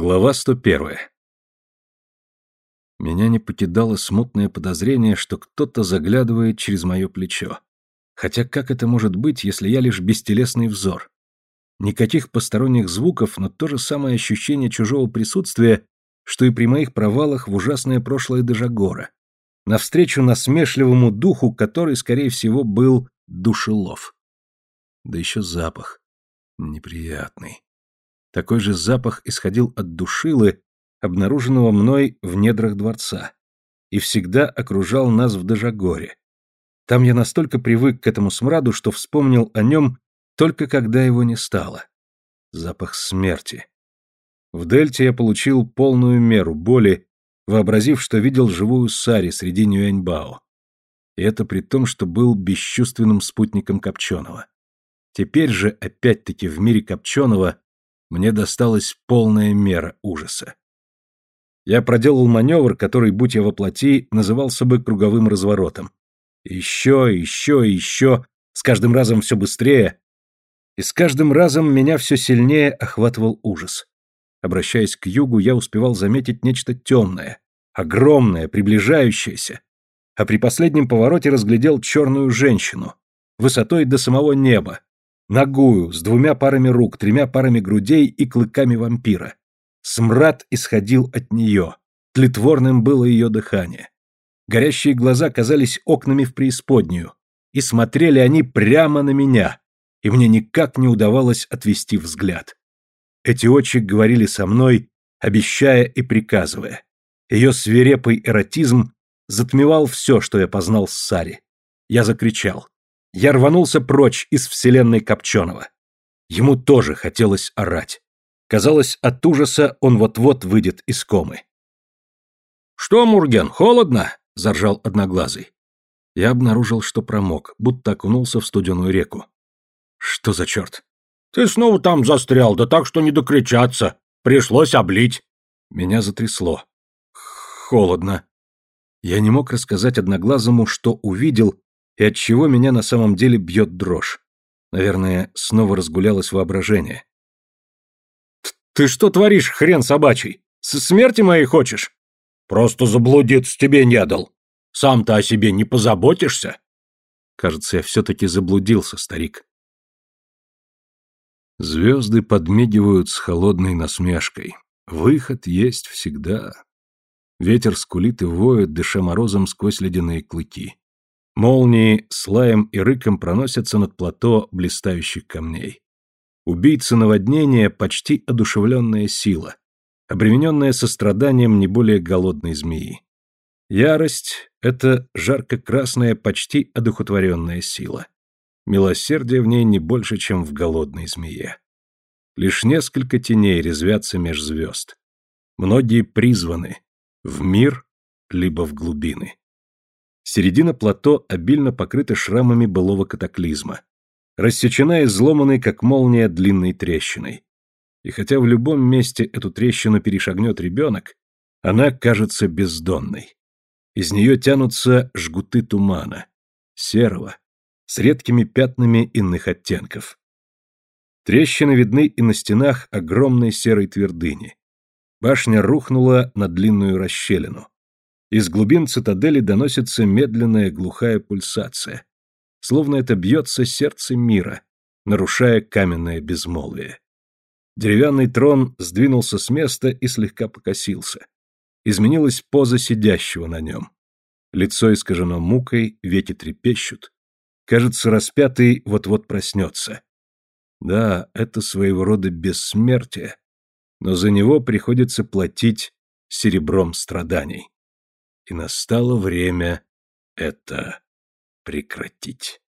Глава 101. Меня не покидало смутное подозрение, что кто-то заглядывает через мое плечо. Хотя как это может быть, если я лишь бестелесный взор? Никаких посторонних звуков, но то же самое ощущение чужого присутствия, что и при моих провалах в ужасное прошлое Дежагора. Навстречу насмешливому духу, который, скорее всего, был душелов. Да еще запах. Неприятный. Такой же запах исходил от душилы, обнаруженного мной в недрах дворца, и всегда окружал нас в Дежагоре. Там я настолько привык к этому смраду, что вспомнил о нем только когда его не стало. Запах смерти. В Дельте я получил полную меру боли, вообразив, что видел живую Сари среди Нюэньбао. И это при том, что был бесчувственным спутником Копченого. Теперь же, опять-таки, в мире Копченого мне досталась полная мера ужаса. Я проделал маневр, который, будь я воплоти, назывался бы круговым разворотом. Еще, еще, еще, с каждым разом все быстрее. И с каждым разом меня все сильнее охватывал ужас. Обращаясь к югу, я успевал заметить нечто темное, огромное, приближающееся. А при последнем повороте разглядел черную женщину, высотой до самого неба, Нагую, с двумя парами рук, тремя парами грудей и клыками вампира. Смрад исходил от нее. Тлетворным было ее дыхание. Горящие глаза казались окнами в преисподнюю. И смотрели они прямо на меня. И мне никак не удавалось отвести взгляд. Эти очи говорили со мной, обещая и приказывая. Ее свирепый эротизм затмевал все, что я познал с Сари. Я закричал. Я рванулся прочь из вселенной Копченого. Ему тоже хотелось орать. Казалось, от ужаса он вот-вот выйдет из комы. «Что, Мурген, холодно?» — заржал Одноглазый. Я обнаружил, что промок, будто окунулся в студеную реку. «Что за черт?» «Ты снова там застрял, да так, что не докричаться. Пришлось облить». Меня затрясло. Холодно. Я не мог рассказать Одноглазому, что увидел и от чего меня на самом деле бьет дрожь. Наверное, снова разгулялось воображение. «Ты что творишь, хрен собачий? С смерти моей хочешь?» «Просто заблудиться тебе не дал. Сам-то о себе не позаботишься?» Кажется, я все-таки заблудился, старик. Звезды подмигивают с холодной насмешкой. Выход есть всегда. Ветер скулит и воет, дыша морозом сквозь ледяные клыки. Молнии с лаем и рыком проносятся над плато блистающих камней. Убийца наводнения — почти одушевленная сила, обремененная состраданием не более голодной змеи. Ярость — это жарко-красная, почти одухотворенная сила. Милосердие в ней не больше, чем в голодной змее. Лишь несколько теней резвятся меж звезд. Многие призваны в мир, либо в глубины. Середина плато обильно покрыта шрамами былого катаклизма, рассечена и изломанной, как молния, длинной трещиной. И хотя в любом месте эту трещину перешагнет ребенок, она кажется бездонной. Из нее тянутся жгуты тумана, серого, с редкими пятнами иных оттенков. Трещины видны и на стенах огромной серой твердыни. Башня рухнула на длинную расщелину. Из глубин цитадели доносится медленная глухая пульсация. Словно это бьется сердце мира, нарушая каменное безмолвие. Деревянный трон сдвинулся с места и слегка покосился. Изменилась поза сидящего на нем. Лицо искажено мукой, веки трепещут. Кажется, распятый вот-вот проснется. Да, это своего рода бессмертие, но за него приходится платить серебром страданий и настало время это прекратить.